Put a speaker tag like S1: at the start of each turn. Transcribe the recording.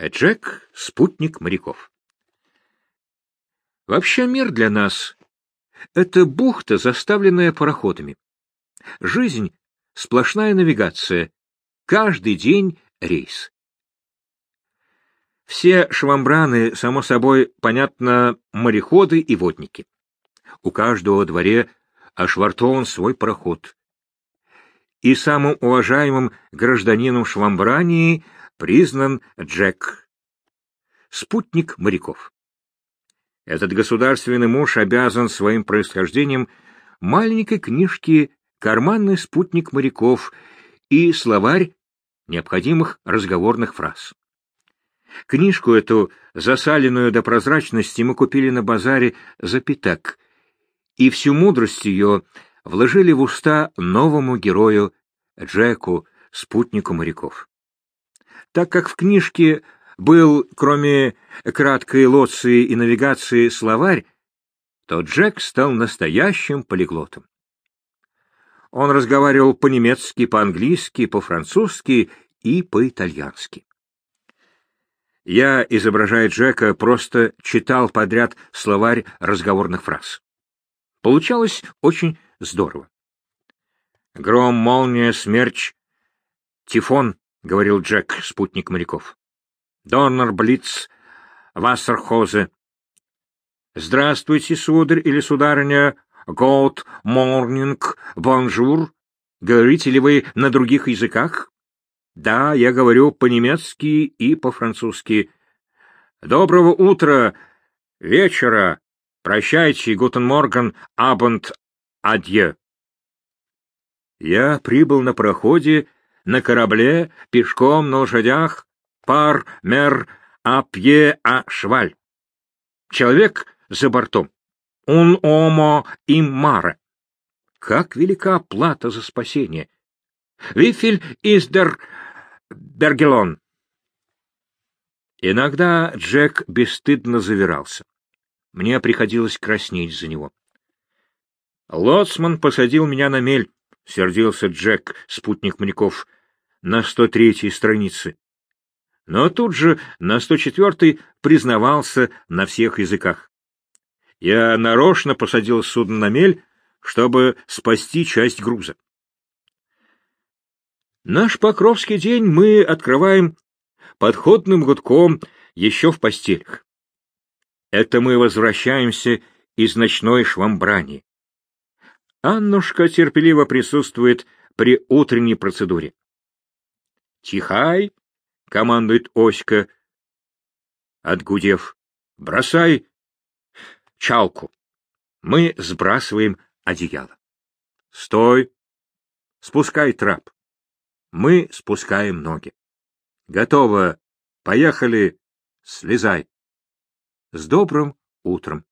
S1: Джек — спутник моряков. Вообще мир для нас — это бухта, заставленная пароходами. Жизнь — сплошная навигация, каждый день рейс. Все швамбраны, само собой, понятно, мореходы и водники. У каждого во дворе ошвартован свой пароход. И самым уважаемым гражданином Швамбрании признан Джек, спутник моряков. Этот государственный муж обязан своим происхождением маленькой книжке «Карманный спутник моряков» и словарь необходимых разговорных фраз. Книжку эту, засаленную до прозрачности, мы купили на базаре за пятак, и всю мудрость ее вложили в уста новому герою Джеку, спутнику моряков. Так как в книжке был, кроме краткой лоции и навигации, словарь, то Джек стал настоящим полиглотом. Он разговаривал по-немецки, по-английски, по-французски и по-итальянски. Я, изображая Джека, просто читал подряд словарь разговорных фраз. Получалось очень здорово. «Гром, молния, смерч, тифон», — говорил Джек, спутник моряков. «Donner, Blitz, Wasserhose». «Здравствуйте, сударь или сударыня, good morning, bonjour». Говорите ли вы на других языках? Да, я говорю по-немецки и по-французски. Доброго утра, вечера, прощайте, гутен морган, абонд, адье. Я прибыл на проходе, на корабле, пешком, на лошадях, пар, мер, апье, а шваль. Человек за бортом. Un homo in mare. Как велика плата за спасение! Вифель из дер Бергелон. Иногда Джек бесстыдно завирался. Мне приходилось краснеть за него. Лоцман посадил меня на мель, — сердился Джек, спутник моряков, — на сто третьей странице. Но тут же на сто четвертой признавался на всех языках. Я нарочно посадил судно на мель, чтобы спасти часть груза. Наш Покровский день мы открываем подходным гудком еще в постелях. Это мы возвращаемся из ночной швамбрани. Аннушка терпеливо присутствует при утренней процедуре. «Тихай!» — командует Оська, отгудев. «Бросай чалку!» Мы сбрасываем одеяло. «Стой! Спускай трап!» Мы спускаем ноги. Готово. Поехали. Слезай. С добрым утром.